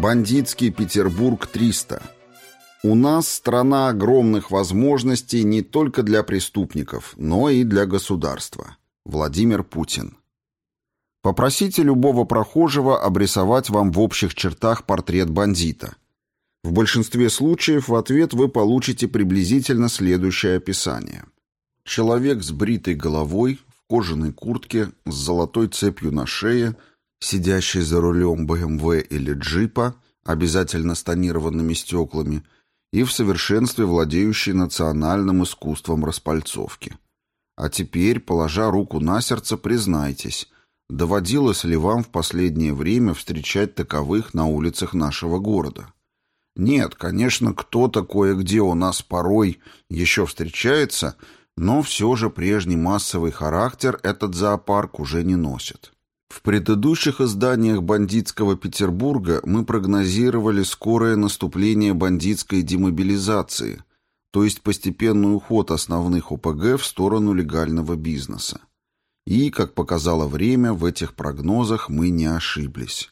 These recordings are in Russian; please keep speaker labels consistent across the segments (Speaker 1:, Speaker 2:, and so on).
Speaker 1: Бандитский Петербург 300. У нас страна огромных возможностей не только для преступников, но и для государства. Владимир Путин. Попросите любого прохожего обрисовать вам в общих чертах портрет бандита. В большинстве случаев в ответ вы получите приблизительно следующее описание. Человек с бритой головой, в кожаной куртке, с золотой цепью на шее – сидящий за рулем БМВ или джипа, обязательно с тонированными стеклами, и в совершенстве владеющий национальным искусством распальцовки. А теперь, положа руку на сердце, признайтесь, доводилось ли вам в последнее время встречать таковых на улицах нашего города? Нет, конечно, кто-то кое-где у нас порой еще встречается, но все же прежний массовый характер этот зоопарк уже не носит. В предыдущих изданиях бандитского Петербурга мы прогнозировали скорое наступление бандитской демобилизации, то есть постепенный уход основных ОПГ в сторону легального бизнеса. И, как показало время, в этих прогнозах мы не ошиблись.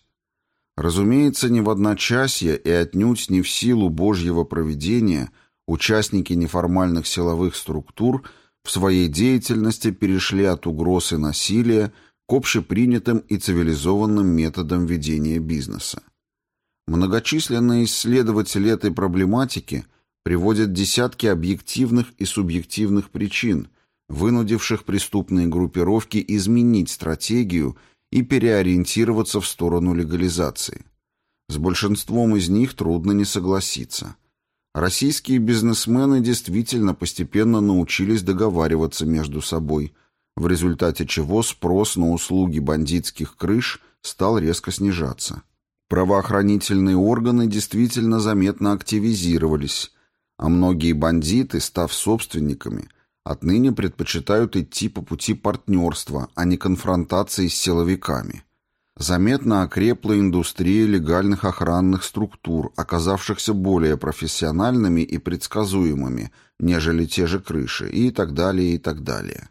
Speaker 1: Разумеется, не в одночасье и отнюдь не в силу Божьего проведения участники неформальных силовых структур в своей деятельности перешли от угроз и насилия к общепринятым и цивилизованным методам ведения бизнеса. Многочисленные исследователи этой проблематики приводят десятки объективных и субъективных причин, вынудивших преступные группировки изменить стратегию и переориентироваться в сторону легализации. С большинством из них трудно не согласиться. Российские бизнесмены действительно постепенно научились договариваться между собой – в результате чего спрос на услуги бандитских крыш стал резко снижаться. Правоохранительные органы действительно заметно активизировались, а многие бандиты, став собственниками, отныне предпочитают идти по пути партнерства, а не конфронтации с силовиками. Заметно окрепла индустрия легальных охранных структур, оказавшихся более профессиональными и предсказуемыми, нежели те же крыши, и так далее, и так далее.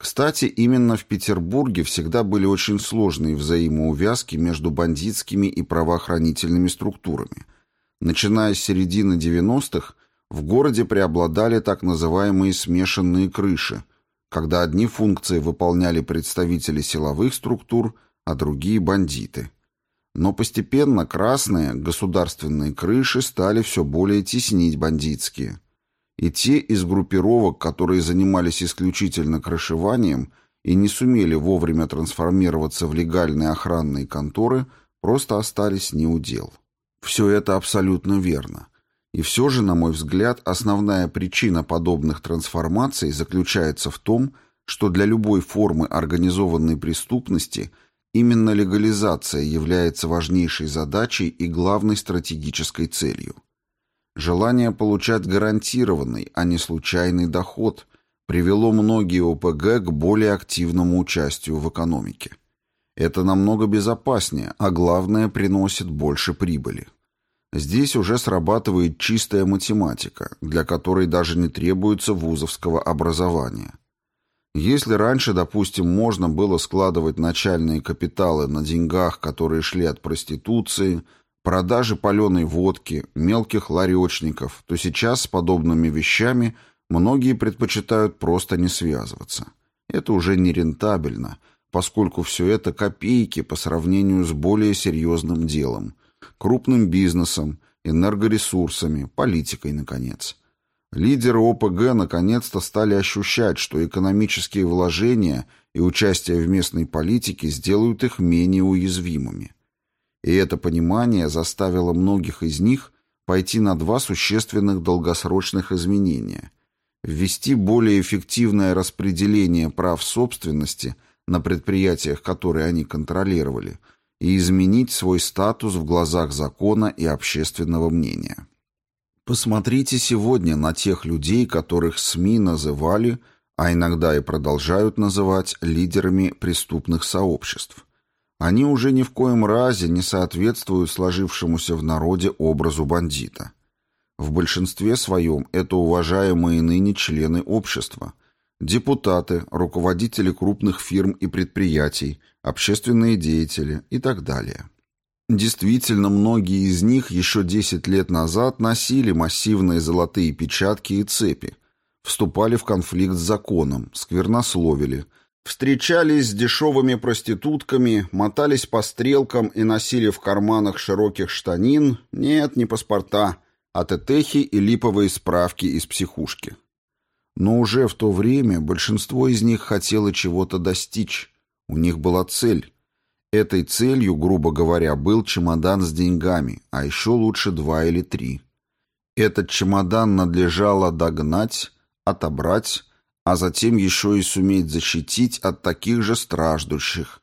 Speaker 1: Кстати, именно в Петербурге всегда были очень сложные взаимоувязки между бандитскими и правоохранительными структурами. Начиная с середины 90-х, в городе преобладали так называемые смешанные крыши, когда одни функции выполняли представители силовых структур, а другие – бандиты. Но постепенно красные, государственные крыши стали все более теснить бандитские – и те из группировок, которые занимались исключительно крышеванием и не сумели вовремя трансформироваться в легальные охранные конторы, просто остались неудел. Все это абсолютно верно. И все же, на мой взгляд, основная причина подобных трансформаций заключается в том, что для любой формы организованной преступности именно легализация является важнейшей задачей и главной стратегической целью. Желание получать гарантированный, а не случайный доход привело многие ОПГ к более активному участию в экономике. Это намного безопаснее, а главное, приносит больше прибыли. Здесь уже срабатывает чистая математика, для которой даже не требуется вузовского образования. Если раньше, допустим, можно было складывать начальные капиталы на деньгах, которые шли от проституции – продажи паленой водки, мелких ларечников, то сейчас с подобными вещами многие предпочитают просто не связываться. Это уже не рентабельно, поскольку все это копейки по сравнению с более серьезным делом, крупным бизнесом, энергоресурсами, политикой, наконец. Лидеры ОПГ наконец-то стали ощущать, что экономические вложения и участие в местной политике сделают их менее уязвимыми. И это понимание заставило многих из них пойти на два существенных долгосрочных изменения. Ввести более эффективное распределение прав собственности на предприятиях, которые они контролировали, и изменить свой статус в глазах закона и общественного мнения. Посмотрите сегодня на тех людей, которых СМИ называли, а иногда и продолжают называть лидерами преступных сообществ – они уже ни в коем разе не соответствуют сложившемуся в народе образу бандита. В большинстве своем это уважаемые ныне члены общества, депутаты, руководители крупных фирм и предприятий, общественные деятели и так далее. Действительно, многие из них еще 10 лет назад носили массивные золотые печатки и цепи, вступали в конфликт с законом, сквернословили, встречались с дешевыми проститутками, мотались по стрелкам и носили в карманах широких штанин, нет, не паспорта, а тетехи и липовые справки из психушки. Но уже в то время большинство из них хотело чего-то достичь, у них была цель, Этой целью, грубо говоря, был чемодан с деньгами, а еще лучше два или три. Этот чемодан надлежало догнать, отобрать, а затем еще и суметь защитить от таких же страждущих.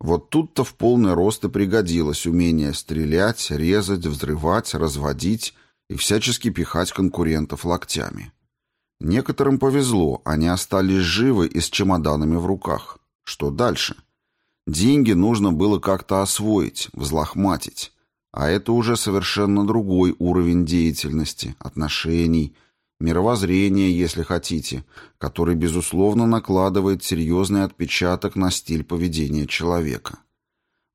Speaker 1: Вот тут-то в полный рост и пригодилось умение стрелять, резать, взрывать, разводить и всячески пихать конкурентов локтями. Некоторым повезло, они остались живы и с чемоданами в руках. Что дальше? — Деньги нужно было как-то освоить, взлохматить. А это уже совершенно другой уровень деятельности, отношений, мировоззрения, если хотите, который, безусловно, накладывает серьезный отпечаток на стиль поведения человека.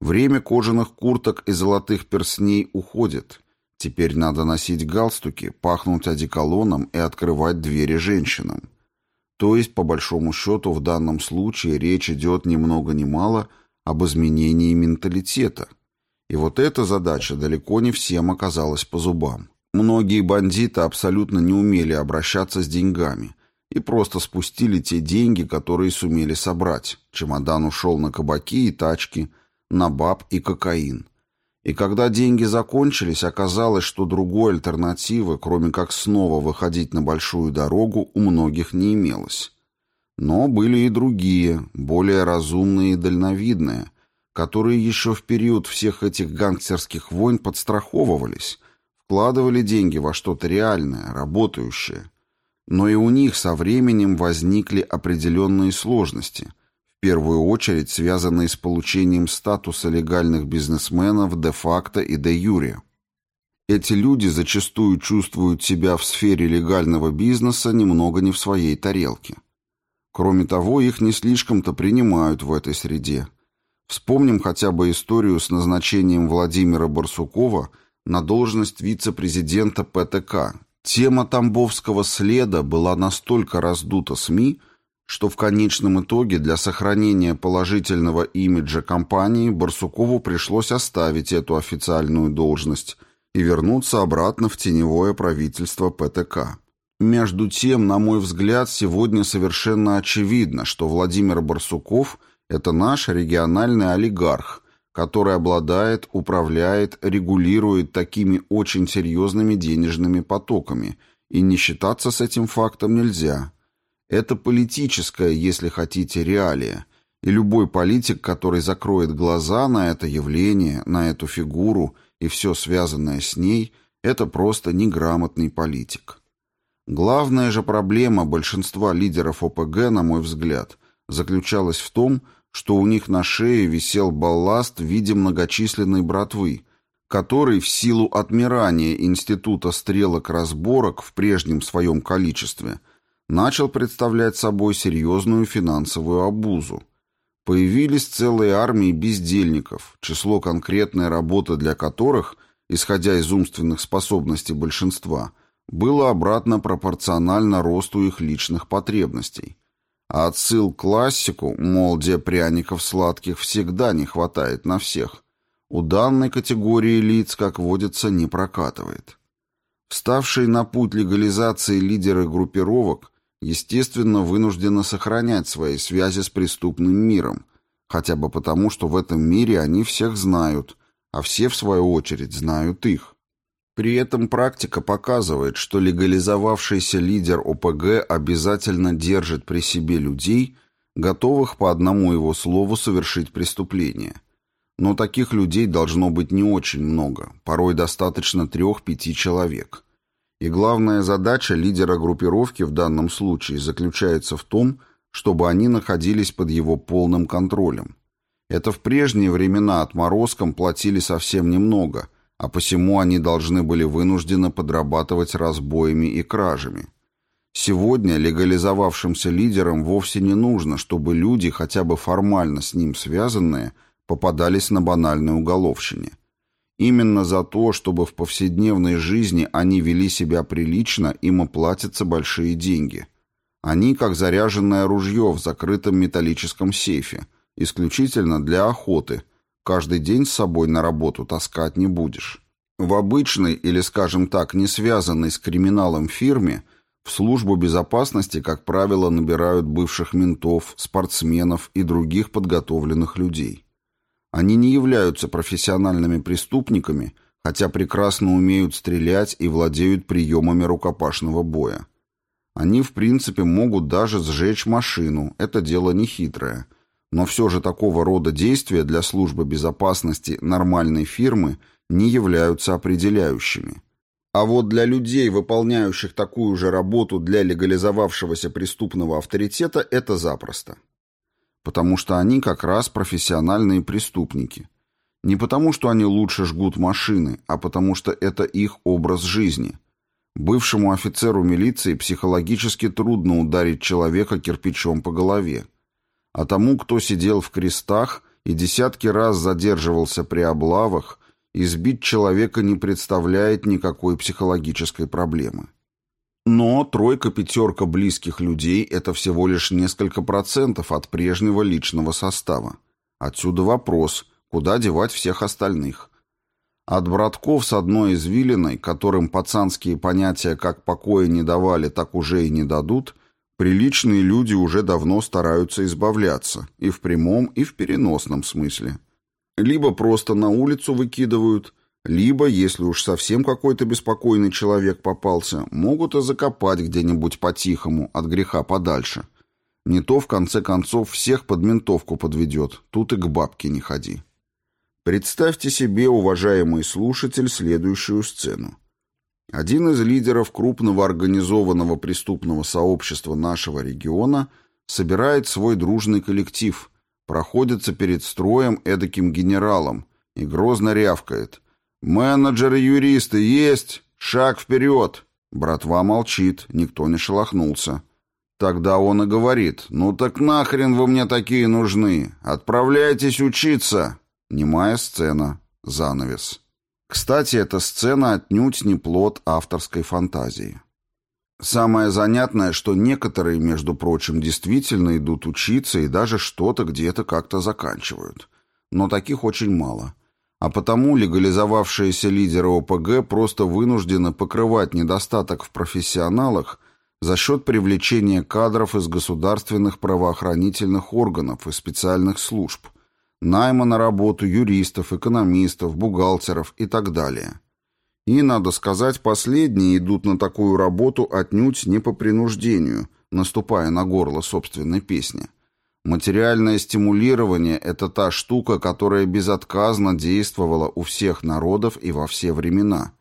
Speaker 1: Время кожаных курток и золотых перстней уходит. Теперь надо носить галстуки, пахнуть одеколоном и открывать двери женщинам. То есть, по большому счету, в данном случае речь идет ни много ни мало – об изменении менталитета. И вот эта задача далеко не всем оказалась по зубам. Многие бандиты абсолютно не умели обращаться с деньгами и просто спустили те деньги, которые сумели собрать. Чемодан ушел на кабаки и тачки, на баб и кокаин. И когда деньги закончились, оказалось, что другой альтернативы, кроме как снова выходить на большую дорогу, у многих не имелось. Но были и другие, более разумные и дальновидные, которые еще в период всех этих гангстерских войн подстраховывались, вкладывали деньги во что-то реальное, работающее. Но и у них со временем возникли определенные сложности, в первую очередь связанные с получением статуса легальных бизнесменов де-факто и де-юре. Эти люди зачастую чувствуют себя в сфере легального бизнеса немного не в своей тарелке. Кроме того, их не слишком-то принимают в этой среде. Вспомним хотя бы историю с назначением Владимира Барсукова на должность вице-президента ПТК. Тема Тамбовского следа была настолько раздута СМИ, что в конечном итоге для сохранения положительного имиджа компании Барсукову пришлось оставить эту официальную должность и вернуться обратно в теневое правительство ПТК. Между тем, на мой взгляд, сегодня совершенно очевидно, что Владимир Барсуков – это наш региональный олигарх, который обладает, управляет, регулирует такими очень серьезными денежными потоками, и не считаться с этим фактом нельзя. Это политическая, если хотите, реалия, и любой политик, который закроет глаза на это явление, на эту фигуру и все связанное с ней, это просто неграмотный политик. Главная же проблема большинства лидеров ОПГ, на мой взгляд, заключалась в том, что у них на шее висел балласт в виде многочисленной братвы, который в силу отмирания Института стрелок-разборок в прежнем своем количестве начал представлять собой серьезную финансовую обузу. Появились целые армии бездельников, число конкретной работы для которых, исходя из умственных способностей большинства – было обратно пропорционально росту их личных потребностей. А отсыл классику, мол, где пряников сладких всегда не хватает на всех, у данной категории лиц, как водится, не прокатывает. Вставшие на путь легализации лидеры группировок, естественно, вынуждены сохранять свои связи с преступным миром, хотя бы потому, что в этом мире они всех знают, а все, в свою очередь, знают их. При этом практика показывает, что легализовавшийся лидер ОПГ обязательно держит при себе людей, готовых по одному его слову совершить преступление. Но таких людей должно быть не очень много, порой достаточно трех-пяти человек. И главная задача лидера группировки в данном случае заключается в том, чтобы они находились под его полным контролем. Это в прежние времена отморозкам платили совсем немного – а посему они должны были вынужденно подрабатывать разбоями и кражами. Сегодня легализовавшимся лидерам вовсе не нужно, чтобы люди, хотя бы формально с ним связанные, попадались на банальной уголовщине. Именно за то, чтобы в повседневной жизни они вели себя прилично, им оплатятся большие деньги. Они как заряженное ружье в закрытом металлическом сейфе, исключительно для охоты. Каждый день с собой на работу таскать не будешь. В обычной или, скажем так, не связанной с криминалом фирме в службу безопасности, как правило, набирают бывших ментов, спортсменов и других подготовленных людей. Они не являются профессиональными преступниками, хотя прекрасно умеют стрелять и владеют приемами рукопашного боя. Они, в принципе, могут даже сжечь машину, это дело не хитрое. Но все же такого рода действия для службы безопасности нормальной фирмы не являются определяющими. А вот для людей, выполняющих такую же работу для легализовавшегося преступного авторитета, это запросто потому что они как раз профессиональные преступники. Не потому, что они лучше жгут машины, а потому что это их образ жизни. Бывшему офицеру милиции психологически трудно ударить человека кирпичом по голове. А тому, кто сидел в крестах и десятки раз задерживался при облавах, избить человека не представляет никакой психологической проблемы. Но тройка-пятерка близких людей – это всего лишь несколько процентов от прежнего личного состава. Отсюда вопрос, куда девать всех остальных. От братков с одной извилиной, которым пацанские понятия как покоя не давали, так уже и не дадут, приличные люди уже давно стараются избавляться, и в прямом, и в переносном смысле. Либо просто на улицу выкидывают – либо, если уж совсем какой-то беспокойный человек попался, могут и закопать где-нибудь по-тихому, от греха подальше. Не то, в конце концов, всех под ментовку подведет, тут и к бабке не ходи. Представьте себе, уважаемый слушатель, следующую сцену. Один из лидеров крупного организованного преступного сообщества нашего региона собирает свой дружный коллектив, проходится перед строем эдаким генералом и грозно рявкает. «Менеджеры-юристы есть! Шаг вперед!» Братва молчит, никто не шелохнулся. Тогда он и говорит, «Ну так нахрен вы мне такие нужны? Отправляйтесь учиться!» Немая сцена. Занавес. Кстати, эта сцена отнюдь не плод авторской фантазии. Самое занятное, что некоторые, между прочим, действительно идут учиться и даже что-то где-то как-то заканчивают. Но таких очень мало а потому легализовавшиеся лидеры ОПГ просто вынуждены покрывать недостаток в профессионалах за счет привлечения кадров из государственных правоохранительных органов и специальных служб, найма на работу юристов, экономистов, бухгалтеров и так далее. И, надо сказать, последние идут на такую работу отнюдь не по принуждению, наступая на горло собственной песни, Материальное стимулирование – это та штука, которая безотказно действовала у всех народов и во все времена.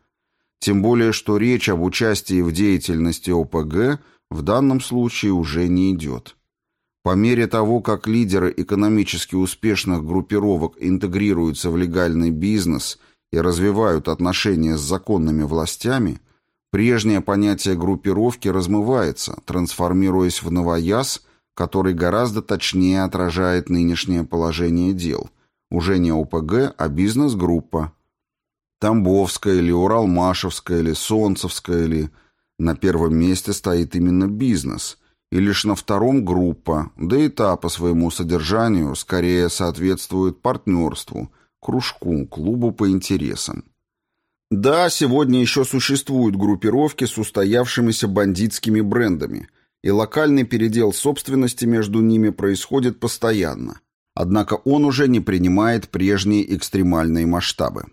Speaker 1: Тем более, что речь об участии в деятельности ОПГ в данном случае уже не идет. По мере того, как лидеры экономически успешных группировок интегрируются в легальный бизнес и развивают отношения с законными властями, прежнее понятие группировки размывается, трансформируясь в новояз – который гораздо точнее отражает нынешнее положение дел. Уже не ОПГ, а бизнес-группа. Тамбовская или Уралмашевская или Солнцевская или... На первом месте стоит именно бизнес. И лишь на втором группа, да и та по своему содержанию скорее соответствует партнерству, кружку, клубу по интересам. Да, сегодня еще существуют группировки с устоявшимися бандитскими брендами – и локальный передел собственности между ними происходит постоянно. Однако он уже не принимает прежние экстремальные масштабы.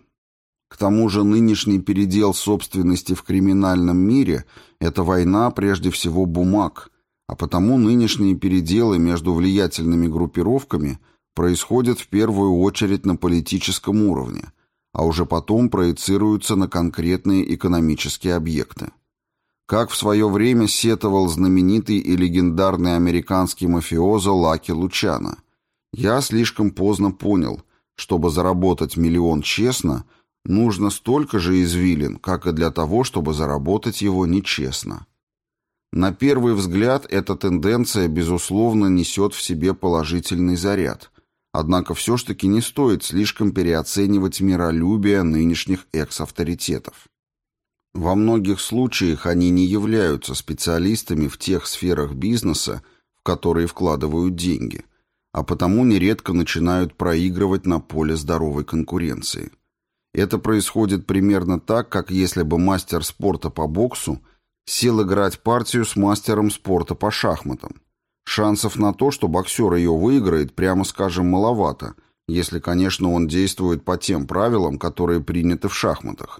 Speaker 1: К тому же нынешний передел собственности в криминальном мире – это война прежде всего бумаг, а потому нынешние переделы между влиятельными группировками происходят в первую очередь на политическом уровне, а уже потом проецируются на конкретные экономические объекты. Как в свое время сетовал знаменитый и легендарный американский мафиозо Лаки Лучано. Я слишком поздно понял, чтобы заработать миллион честно, нужно столько же извилин, как и для того, чтобы заработать его нечестно. На первый взгляд эта тенденция, безусловно, несет в себе положительный заряд. Однако все ж таки не стоит слишком переоценивать миролюбие нынешних экс-авторитетов. Во многих случаях они не являются специалистами в тех сферах бизнеса, в которые вкладывают деньги, а потому нередко начинают проигрывать на поле здоровой конкуренции. Это происходит примерно так, как если бы мастер спорта по боксу сел играть партию с мастером спорта по шахматам. Шансов на то, что боксер ее выиграет, прямо скажем, маловато, если, конечно, он действует по тем правилам, которые приняты в шахматах.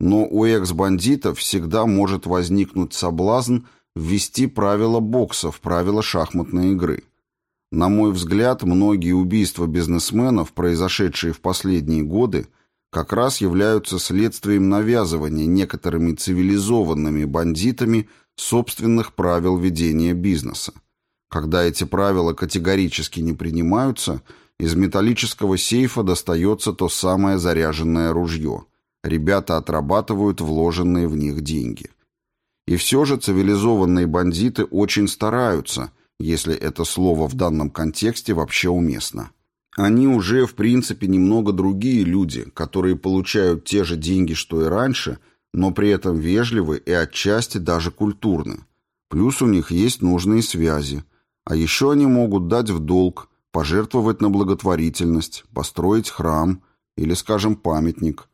Speaker 1: Но у экс-бандитов всегда может возникнуть соблазн ввести правила бокса в правила шахматной игры. На мой взгляд, многие убийства бизнесменов, произошедшие в последние годы, как раз являются следствием навязывания некоторыми цивилизованными бандитами собственных правил ведения бизнеса. Когда эти правила категорически не принимаются, из металлического сейфа достается то самое заряженное ружье. Ребята отрабатывают вложенные в них деньги. И все же цивилизованные бандиты очень стараются, если это слово в данном контексте вообще уместно. Они уже, в принципе, немного другие люди, которые получают те же деньги, что и раньше, но при этом вежливы и отчасти даже культурны. Плюс у них есть нужные связи – а еще они могут дать в долг, пожертвовать на благотворительность, построить храм или, скажем, памятник.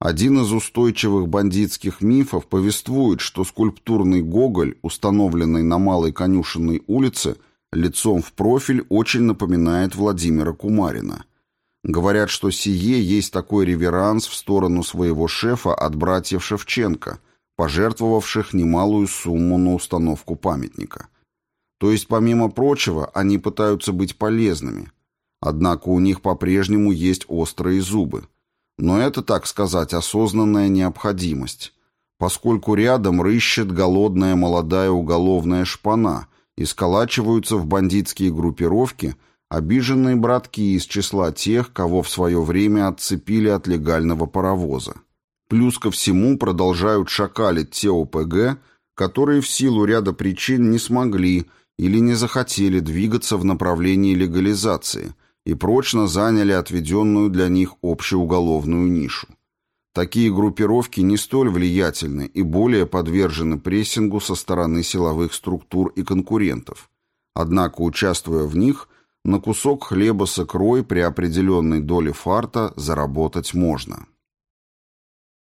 Speaker 1: Один из устойчивых бандитских мифов повествует, что скульптурный Гоголь, установленный на Малой Конюшенной улице, лицом в профиль очень напоминает Владимира Кумарина. Говорят, что сие есть такой реверанс в сторону своего шефа от братьев Шевченко, пожертвовавших немалую сумму на установку памятника. То есть, помимо прочего, они пытаются быть полезными. Однако у них по-прежнему есть острые зубы. Но это, так сказать, осознанная необходимость, поскольку рядом рыщет голодная молодая уголовная шпана и сколачиваются в бандитские группировки обиженные братки из числа тех, кого в свое время отцепили от легального паровоза. Плюс ко всему продолжают шакалить те ОПГ, которые в силу ряда причин не смогли или не захотели двигаться в направлении легализации и прочно заняли отведенную для них общеуголовную нишу. Такие группировки не столь влиятельны и более подвержены прессингу со стороны силовых структур и конкурентов. Однако, участвуя в них, на кусок хлеба с икрой при определенной доле фарта заработать можно.